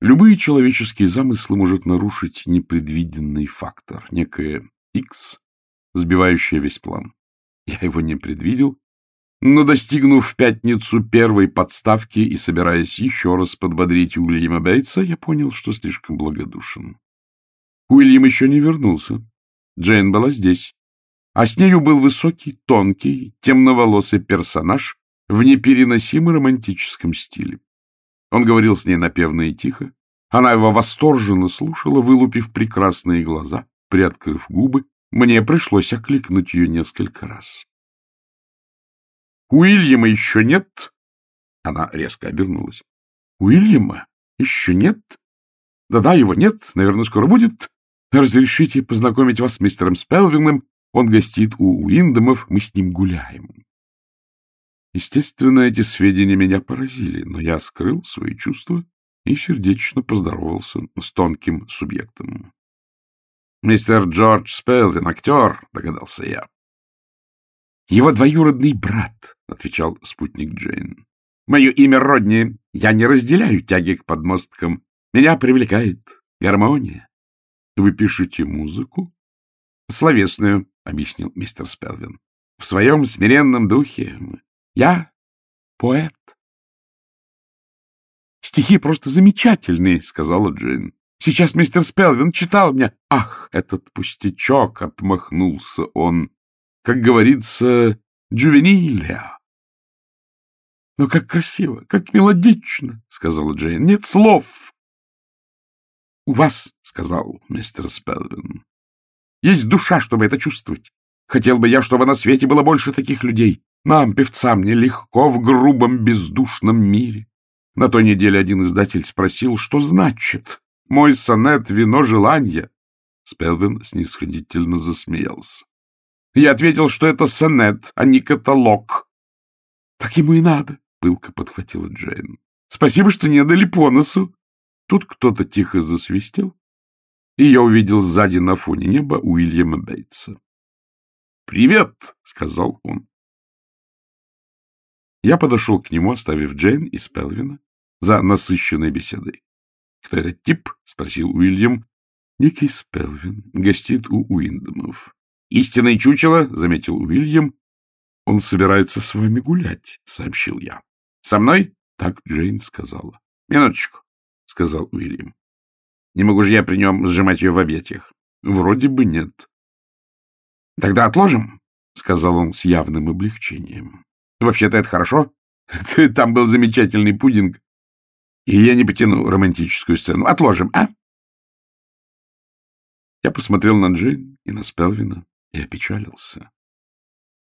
Любые человеческие замыслы может нарушить непредвиденный фактор, некое X, сбивающее весь план. Я его не предвидел, но, достигнув в пятницу первой подставки и собираясь еще раз подбодрить Уильяма Бейтса, я понял, что слишком благодушен. Уильям еще не вернулся. Джейн была здесь. А с нею был высокий, тонкий, темноволосый персонаж в непереносимо романтическом стиле. Он говорил с ней напевно и тихо. Она его восторженно слушала, вылупив прекрасные глаза, приоткрыв губы. Мне пришлось окликнуть ее несколько раз. «Уильяма еще нет?» Она резко обернулась. «Уильяма еще нет? Да-да, его нет, наверное, скоро будет. Разрешите познакомить вас с мистером Спелвином. Он гостит у Уиндомов, мы с ним гуляем». Естественно, эти сведения меня поразили, но я скрыл свои чувства и сердечно поздоровался с тонким субъектом. — Мистер Джордж Спелвин, актер, — догадался я. — Его двоюродный брат, — отвечал спутник Джейн. — Мое имя Родни. Я не разделяю тяги к подмосткам. Меня привлекает гармония. — Вы пишете музыку? — Словесную, — объяснил мистер Спелвин. — В своем смиренном духе я поэт. Стихи просто замечательные, сказала Джейн. Сейчас мистер Спелвин читал мне. Ах, этот пустячок, отмахнулся он. Как говорится, джувенилия. Но как красиво, как мелодично, сказала Джейн. Нет слов. У вас, сказал мистер Спелвин, есть душа, чтобы это чувствовать. Хотел бы я, чтобы на свете было больше таких людей. Нам, певцам, нелегко в грубом бездушном мире. На той неделе один издатель спросил, что значит «Мой сонет — вино желания». Спелвин снисходительно засмеялся. Я ответил, что это сонет, а не каталог. — Так ему и надо, — пылко подхватила Джейн. — Спасибо, что не дали по носу. Тут кто-то тихо засвистел, и я увидел сзади на фоне неба Уильяма Бейтса. «Привет!» — сказал он. Я подошел к нему, оставив Джейн и Спелвина за насыщенной беседой. — Кто этот тип? — спросил Уильям. — Некий Спелвин. Гостит у Уиндомов. — Истинное чучело, — заметил Уильям. — Он собирается с вами гулять, — сообщил я. — Со мной? — так Джейн сказала. — Минуточку, — сказал Уильям. — Не могу же я при нем сжимать ее в объятиях. — Вроде бы нет. — Тогда отложим, — сказал он с явным облегчением. Вообще-то это хорошо. Там был замечательный пудинг. И я не потяну романтическую сцену. Отложим, а? Я посмотрел на Джейн и на Спелвина и опечалился.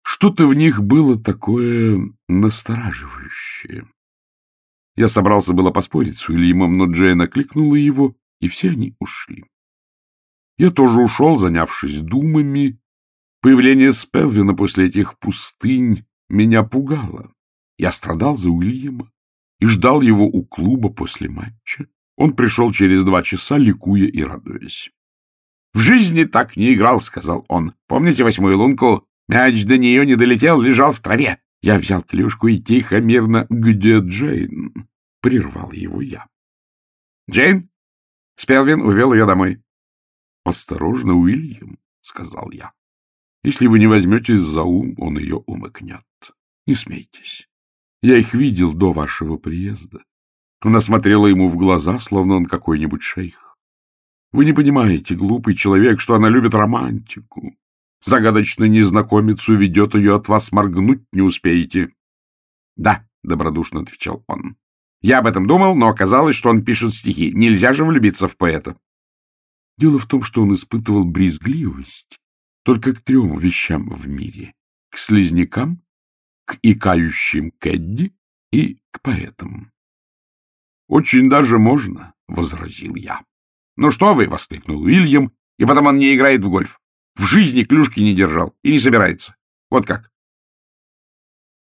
Что-то в них было такое настораживающее. Я собрался было поспорить с Уильямом, но Джейн окликнула его, и все они ушли. Я тоже ушел, занявшись думами. Появление Спелвина после этих пустынь меня пугало. Я страдал за Уильяма и ждал его у клуба после матча. Он пришел через два часа, ликуя и радуясь. — В жизни так не играл, — сказал он. — Помните восьмую лунку? Мяч до нее не долетел, лежал в траве. Я взял клюшку и тихо, мирно, где Джейн? Прервал его я. — Джейн? Спелвин увел ее домой. — Осторожно, Уильям, — сказал я. Если вы не возьметесь за ум, он ее умыкнет. Не смейтесь. Я их видел до вашего приезда. Она смотрела ему в глаза, словно он какой-нибудь шейх. Вы не понимаете, глупый человек, что она любит романтику. Загадочный незнакомец уведет ее от вас, моргнуть не успеете. — Да, — добродушно отвечал он. — Я об этом думал, но оказалось, что он пишет стихи. Нельзя же влюбиться в поэта. Дело в том, что он испытывал брезгливость только к трем вещам в мире — к слизнякам, к икающим Кэдди и к поэтам. — Очень даже можно, — возразил я. — Ну что вы, — воскликнул Уильям, — и потом он не играет в гольф. В жизни клюшки не держал и не собирается. Вот как.